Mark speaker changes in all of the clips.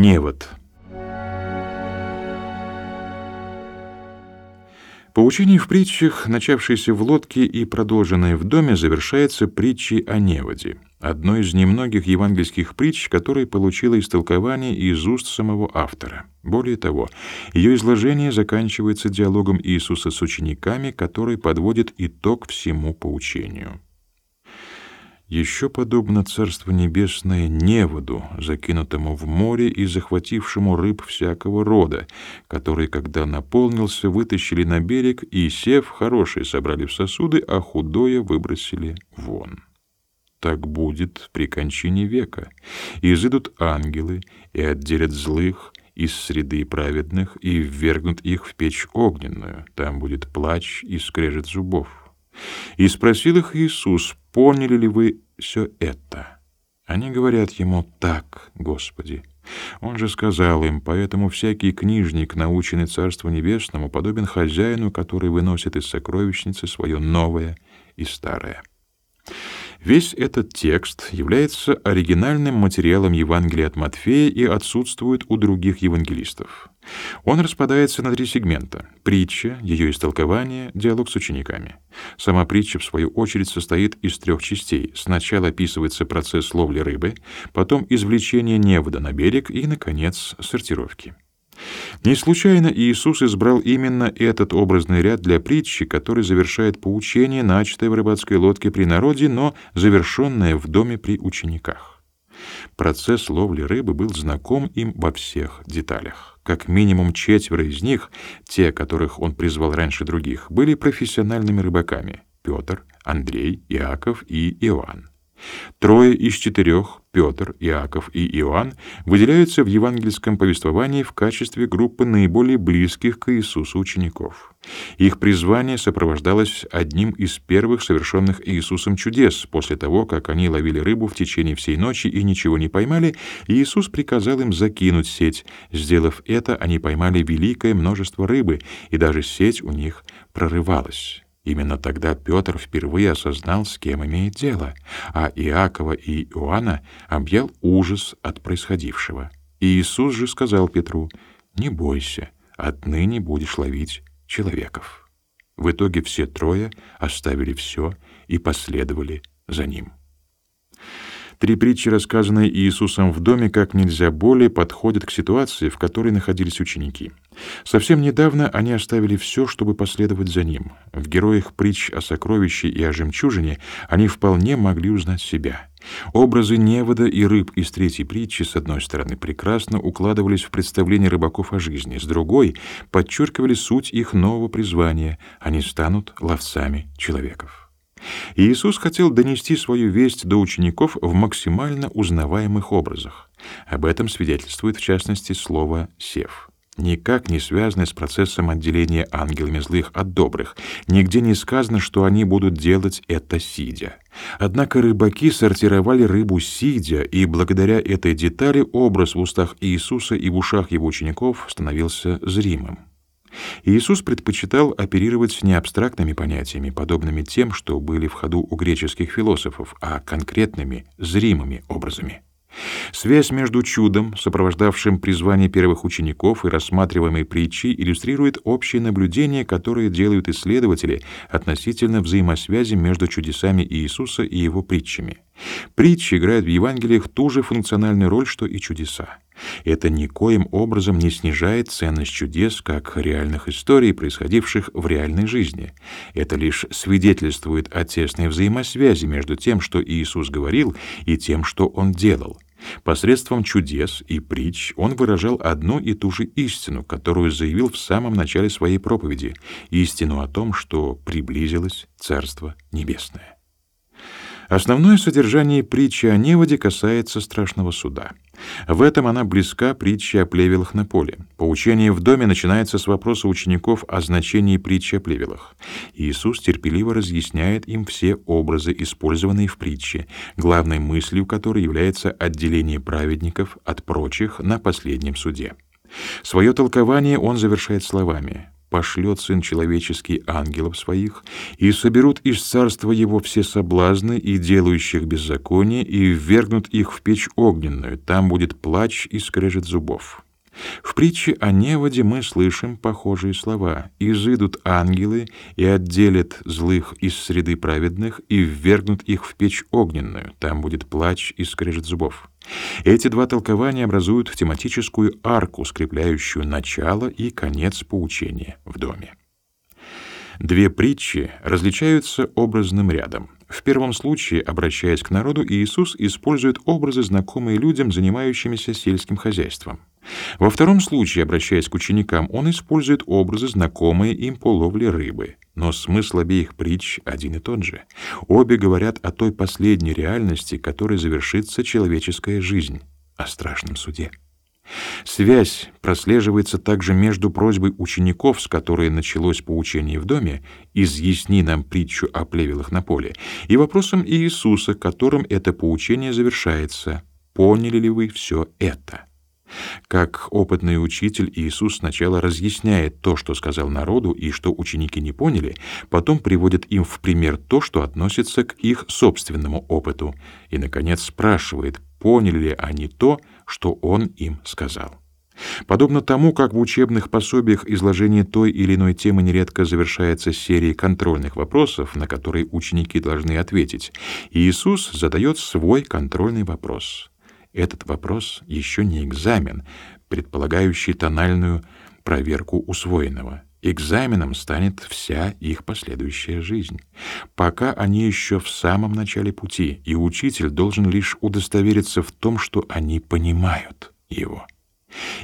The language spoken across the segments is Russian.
Speaker 1: Невод. Поучение в притчах, начавшееся в лодке и продолженное в доме, завершается притчей о неводе, одной из немногих евангельских притч, которая получила истолкование из уст самого автора. Более того, ее изложение заканчивается диалогом Иисуса с учениками, который подводит итог всему поучению. Еще подобно Царство Небесное неводу, закинутому в море и захватившему рыб всякого рода, который, когда наполнился, вытащили на берег и, сев, хорошие собрали в сосуды, а худое выбросили вон. Так будет при кончине века. Изыдут ангелы и отделят злых из среды праведных и ввергнут их в печь огненную. Там будет плач и скрежет зубов. И спросил их Иисус, поняли ли вы все это? Они говорят ему, так, Господи. Он же сказал им, поэтому всякий книжник, наученный Царству Небесному, подобен хозяину, который выносит из сокровищницы свое новое и старое. Весь этот текст является оригинальным материалом Евангелия от Матфея и отсутствует у других евангелистов. Он распадается на три сегмента: притча, ее истолкование, диалог с учениками. Сама притча в свою очередь состоит из трех частей. Сначала описывается процесс ловли рыбы, потом извлечение невода на берег и наконец сортировки. Не случайно Иисус избрал именно этот образный ряд для притчи, который завершает поучение, начатое в рыбацкой лодке при народе, но завершенное в доме при учениках. Процесс ловли рыбы был знаком им во всех деталях. Как минимум четверо из них, те, которых он призвал раньше других, были профессиональными рыбаками: Петр, Андрей, Иаков и Иоанн. Трое из четырех, Петр, Иаков и Иоанн, выделяются в евангельском повествовании в качестве группы наиболее близких к Иисусу учеников. Их призвание сопровождалось одним из первых совершенных Иисусом чудес. После того, как они ловили рыбу в течение всей ночи и ничего не поймали, Иисус приказал им закинуть сеть. Сделав это, они поймали великое множество рыбы, и даже сеть у них прорывалась. Именно тогда Петр впервые осознал, с кем имеет дело, а Иакова и Иоанна объял ужас от происходившего. И Иисус же сказал Петру: "Не бойся, отныне будешь ловить человеков". В итоге все трое оставили все и последовали за ним. Три притчи, рассказанные Иисусом в доме, как нельзя более подходят к ситуации, в которой находились ученики. Совсем недавно они оставили все, чтобы последовать за ним. В героях притч о сокровище и о жемчужине они вполне могли узнать себя. Образы невода и рыб из третьей притчи, с одной стороны, прекрасно укладывались в представление рыбаков о жизни, с другой — подчеркивали суть их нового призвания — они станут ловцами человеков. Иисус хотел донести свою весть до учеников в максимально узнаваемых образах. Об этом свидетельствует в частности слово «сев» никак не связанное с процессом отделения ангелами злых от добрых. Нигде не сказано, что они будут делать это сидя. Однако рыбаки сортировали рыбу сидя, и благодаря этой детали образ в устах Иисуса и в ушах его учеников становился зримым. Иисус предпочитал оперировать не абстрактными понятиями, подобными тем, что были в ходу у греческих философов, а конкретными, зримыми образами. Связь между чудом, сопровождавшим призвание первых учеников, и рассматриваемой притчей иллюстрирует общее наблюдение, которое делают исследователи относительно взаимосвязи между чудесами Иисуса и его притчами. Притчи играют в Евангелиях ту же функциональную роль, что и чудеса. Это никоим образом не снижает ценность чудес как реальных историй, происходивших в реальной жизни. Это лишь свидетельствует о тесной взаимосвязи между тем, что Иисус говорил, и тем, что он делал. Посредством чудес и притч он выражал одну и ту же истину, которую заявил в самом начале своей проповеди, истину о том, что приблизилось Царство Небесное. Основное содержание притчи о неводе касается страшного суда. В этом она близка притче о плевелах на поле. Поучение в доме начинается с вопроса учеников о значении притчи о плевелах. Иисус терпеливо разъясняет им все образы, использованные в притче, главной мыслью которой является отделение праведников от прочих на последнем суде. Свое толкование он завершает словами: пошлет Сын Человеческий ангелов своих, и соберут из царства Его все соблазны и делающих беззаконие, и ввергнут их в печь огненную, там будет плач и скрежет зубов». В притче о неводе мы слышим похожие слова: "Изыдут ангелы и отделят злых из среды праведных и ввергнут их в печь огненную, там будет плач и скрежет зубов". Эти два толкования образуют тематическую арку, скрепляющую начало и конец поучения в доме. Две притчи различаются образным рядом. В первом случае, обращаясь к народу, Иисус использует образы, знакомые людям, занимающимися сельским хозяйством. Во втором случае, обращаясь к ученикам, он использует образы, знакомые им по ловле рыбы. Но смысл обеих притч один и тот же. Обе говорят о той последней реальности, которой завершится человеческая жизнь, о страшном суде. Связь прослеживается также между просьбой учеников, с которой началось поучение в доме, «Изъясни нам притчу о плевелах на поле», и вопросом Иисуса, которым это поучение завершается «Поняли ли вы все это?» Как опытный учитель, Иисус сначала разъясняет то, что сказал народу и что ученики не поняли, потом приводит им в пример то, что относится к их собственному опыту, и, наконец, спрашивает, поняли ли они то, что Он им сказал. Подобно тому, как в учебных пособиях изложение той или иной темы нередко завершается серией контрольных вопросов, на которые ученики должны ответить, Иисус задает свой контрольный вопрос. Этот вопрос еще не экзамен, предполагающий тональную проверку усвоенного. Экзаменом станет вся их последующая жизнь. Пока они еще в самом начале пути, и учитель должен лишь удостовериться в том, что они понимают его.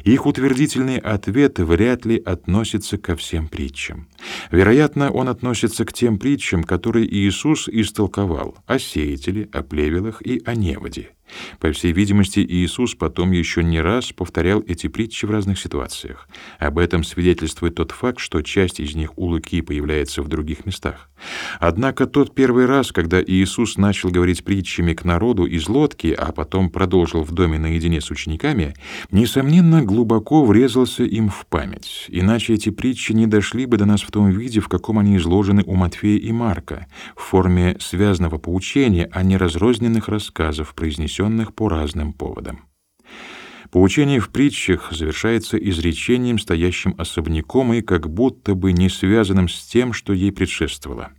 Speaker 1: Их утвердительные ответы вряд ли относятся ко всем притчам. Вероятно, он относится к тем притчам, которые Иисус истолковал о сеятеле, о плевелах и о неводе. По всей видимости, Иисус потом еще не раз повторял эти притчи в разных ситуациях. Об этом свидетельствует тот факт, что часть из них у Луки появляется в других местах. Однако тот первый раз, когда Иисус начал говорить притчами к народу из лодки, а потом продолжил в доме наедине с учениками, несомненно, глубоко врезался им в память. Иначе эти притчи не дошли бы до нас в том виде, в каком они изложены у Матфея и Марка, в форме связанного поучения, а не разрозненных рассказов, произнесенных произнесенных по разным поводам. Поучение в притчах завершается изречением, стоящим особняком и как будто бы не связанным с тем, что ей предшествовало.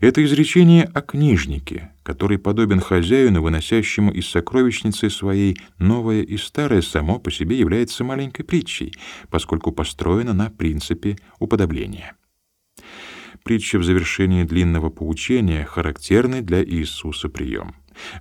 Speaker 1: Это изречение о книжнике, который подобен хозяину, выносящему из сокровищницы своей новое и старое, само по себе является маленькой притчей, поскольку построено на принципе уподобления. Притча в завершении длинного поучения характерный для Иисуса прием.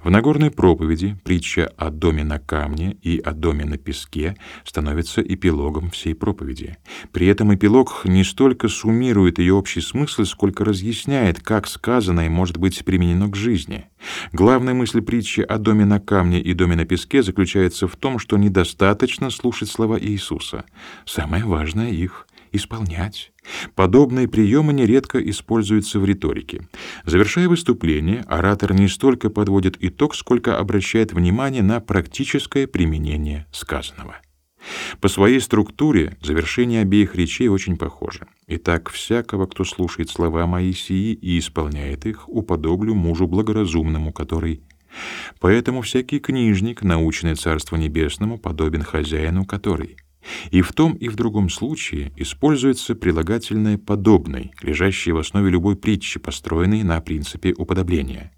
Speaker 1: В Нагорной проповеди притча о доме на камне и о доме на песке становится эпилогом всей проповеди. При этом эпилог не столько суммирует ее общий смысл, сколько разъясняет, как сказанное может быть применено к жизни. Главная мысль притчи о доме на камне и доме на песке заключается в том, что недостаточно слушать слова Иисуса. Самое важное их исполнять. Подобные приемы нередко используются в риторике. Завершая выступление, оратор не столько подводит итог, сколько обращает внимание на практическое применение сказанного. По своей структуре завершение обеих речей очень похоже. Итак, всякого, кто слушает слова Моисии и исполняет их, уподоблю мужу благоразумному, который Поэтому всякий книжник, наученный Царству Небесному, подобен хозяину, который и в том и в другом случае используется прилагательное «подобный», лежащее в основе любой притчи, построенной на принципе уподобления.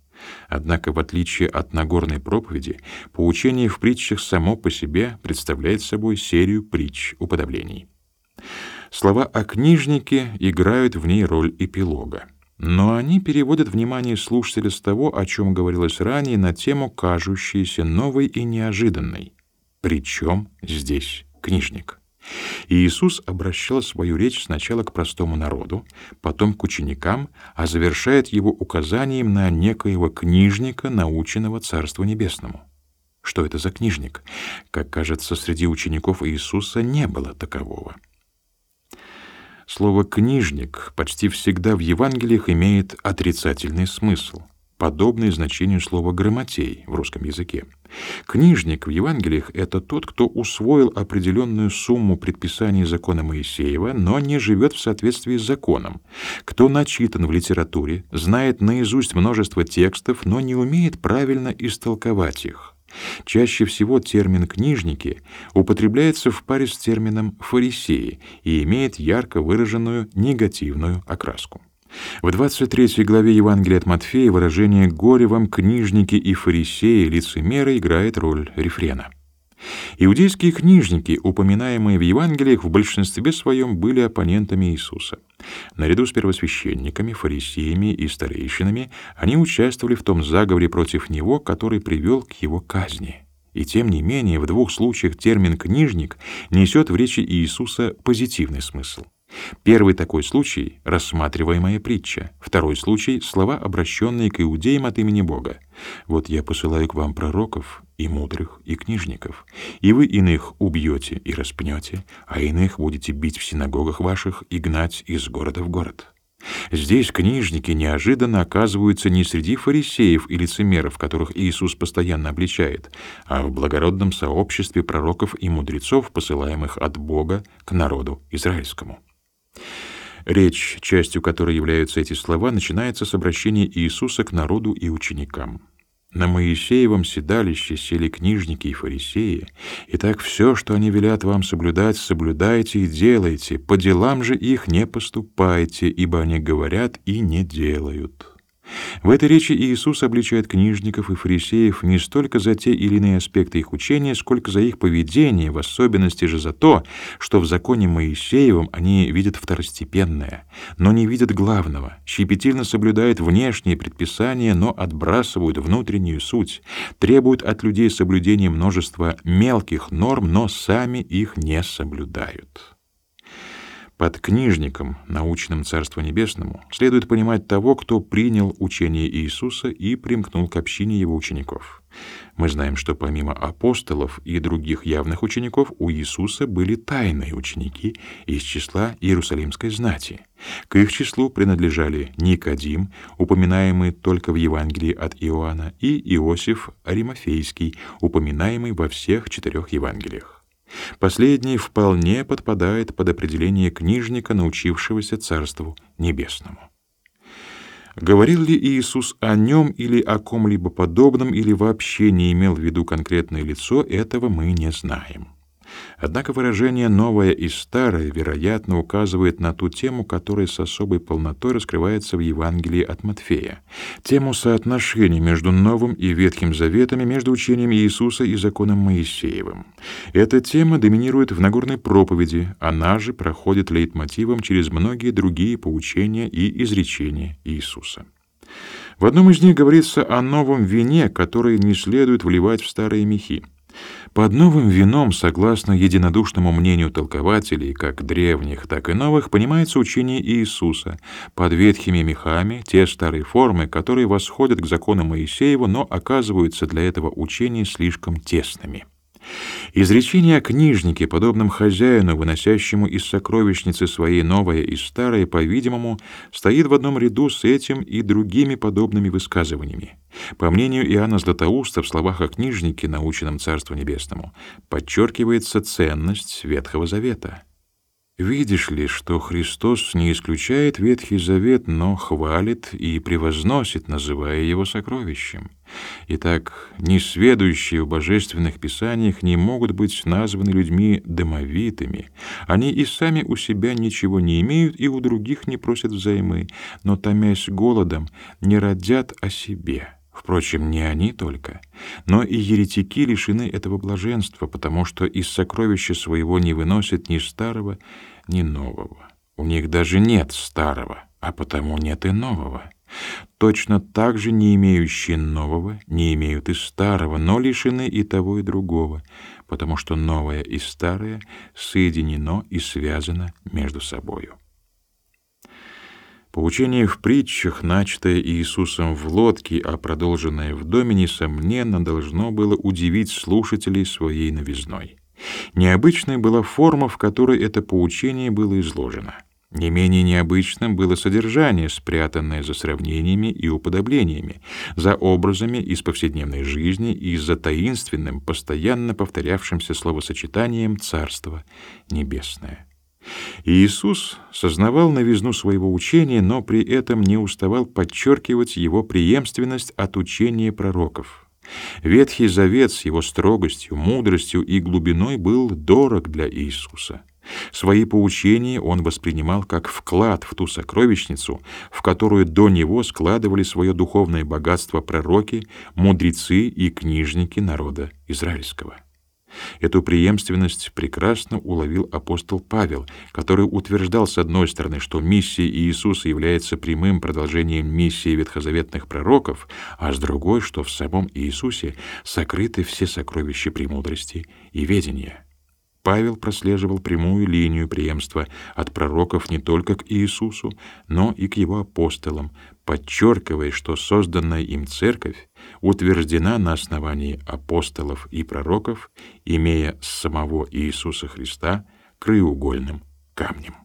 Speaker 1: Однако, в отличие от Нагорной проповеди, поучение в притчах само по себе представляет собой серию притч уподоблений. Слова о книжнике играют в ней роль эпилога. Но они переводят внимание слушателя с того, о чем говорилось ранее, на тему, кажущейся новой и неожиданной. Причем здесь книжник. И Иисус обращал свою речь сначала к простому народу, потом к ученикам, а завершает его указанием на некоего книжника, наученного Царству Небесному. Что это за книжник? Как кажется, среди учеников Иисуса не было такового. Слово «книжник» почти всегда в Евангелиях имеет отрицательный смысл. Подобный значению слова «грамотей» в русском языке. Книжник в Евангелиях — это тот, кто усвоил определенную сумму предписаний закона Моисеева, но не живет в соответствии с законом, кто начитан в литературе, знает наизусть множество текстов, но не умеет правильно истолковать их. Чаще всего термин «книжники» употребляется в паре с термином «фарисеи» и имеет ярко выраженную негативную окраску. В 23 главе Евангелия от Матфея выражение «горе вам, книжники и фарисеи, лицемеры» играет роль рефрена. Иудейские книжники, упоминаемые в Евангелиях, в большинстве своем были оппонентами Иисуса. Наряду с первосвященниками, фарисеями и старейшинами они участвовали в том заговоре против него, который привел к его казни. И тем не менее, в двух случаях термин «книжник» несет в речи Иисуса позитивный смысл. Первый такой случай — рассматриваемая притча. Второй случай — слова, обращенные к иудеям от имени Бога. «Вот я посылаю к вам пророков, и мудрых, и книжников, и вы иных убьете и распнете, а иных будете бить в синагогах ваших и гнать из города в город». Здесь книжники неожиданно оказываются не среди фарисеев и лицемеров, которых Иисус постоянно обличает, а в благородном сообществе пророков и мудрецов, посылаемых от Бога к народу израильскому. Речь, частью которой являются эти слова, начинается с обращения Иисуса к народу и ученикам. На Моисеевом седалище сели книжники и фарисеи, и так все, что они велят вам соблюдать, соблюдайте и делайте, по делам же их не поступайте, ибо они говорят и не делают». В этой речи Иисус обличает книжников и фарисеев не столько за те или иные аспекты их учения, сколько за их поведение, в особенности же за то, что в законе Моисеевом они видят второстепенное, но не видят главного, щепетильно соблюдают внешние предписания, но отбрасывают внутреннюю суть, требуют от людей соблюдения множества мелких норм, но сами их не соблюдают. Под книжником, научным Царству Небесному, следует понимать того, кто принял учение Иисуса и примкнул к общине его учеников. Мы знаем, что помимо апостолов и других явных учеников у Иисуса были тайные ученики из числа Иерусалимской знати. К их числу принадлежали Никодим, упоминаемый только в Евангелии от Иоанна, и Иосиф Аримофейский, упоминаемый во всех четырех Евангелиях. Последний вполне подпадает под определение книжника, научившегося Царству Небесному. Говорил ли Иисус о нем или о ком-либо подобном, или вообще не имел в виду конкретное лицо, этого мы не знаем. Однако выражение «новое» и «старое» вероятно указывает на ту тему, которая с особой полнотой раскрывается в Евангелии от Матфея, тему соотношений между Новым и Ветхим Заветами, между учением Иисуса и законом Моисеевым. Эта тема доминирует в Нагорной проповеди, она же проходит лейтмотивом через многие другие поучения и изречения Иисуса. В одном из них говорится о новом вине, который не следует вливать в старые мехи. Под новым вином, согласно единодушному мнению толкователей, как древних, так и новых, понимается учение Иисуса. Под ветхими мехами те старые формы, которые восходят к закону Моисееву, но оказываются для этого учения слишком тесными. Изречение о книжнике, подобном хозяину, выносящему из сокровищницы своей новое и старое, по-видимому, стоит в одном ряду с этим и другими подобными высказываниями. По мнению Иоанна Златоуста, в словах о книжнике, наученном Царству Небесному, подчеркивается ценность Ветхого Завета. Видишь ли, что Христос не исключает Ветхий Завет, но хвалит и превозносит, называя его сокровищем. Итак, несведущие в божественных писаниях не могут быть названы людьми домовитыми. Они и сами у себя ничего не имеют и у других не просят взаймы, но, томясь голодом, не родят о себе. Впрочем, не они только, но и еретики лишены этого блаженства, потому что из сокровища своего не выносят ни старого, ни нового. У них даже нет старого, а потому нет и нового. Точно так же не имеющие нового не имеют и старого, но лишены и того, и другого, потому что новое и старое соединено и связано между собою. Поучение в притчах, начатое Иисусом в лодке, а продолженное в доме, несомненно, должно было удивить слушателей своей новизной. Необычной была форма, в которой это поучение было изложено. Не менее необычным было содержание, спрятанное за сравнениями и уподоблениями, за образами из повседневной жизни и за таинственным, постоянно повторявшимся словосочетанием «Царство небесное». Иисус сознавал новизну своего учения, но при этом не уставал подчеркивать его преемственность от учения пророков. Ветхий Завет с его строгостью, мудростью и глубиной был дорог для Иисуса. Свои поучения он воспринимал как вклад в ту сокровищницу, в которую до него складывали свое духовное богатство пророки, мудрецы и книжники народа израильского. Эту преемственность прекрасно уловил апостол Павел, который утверждал с одной стороны, что миссия Иисуса является прямым продолжением миссии ветхозаветных пророков, а с другой, что в самом Иисусе сокрыты все сокровища премудрости и ведения. Павел прослеживал прямую линию преемства от пророков не только к Иисусу, но и к его апостолам, подчеркивая, что созданная им церковь утверждена на основании апостолов и пророков, имея самого Иисуса Христа краеугольным камнем.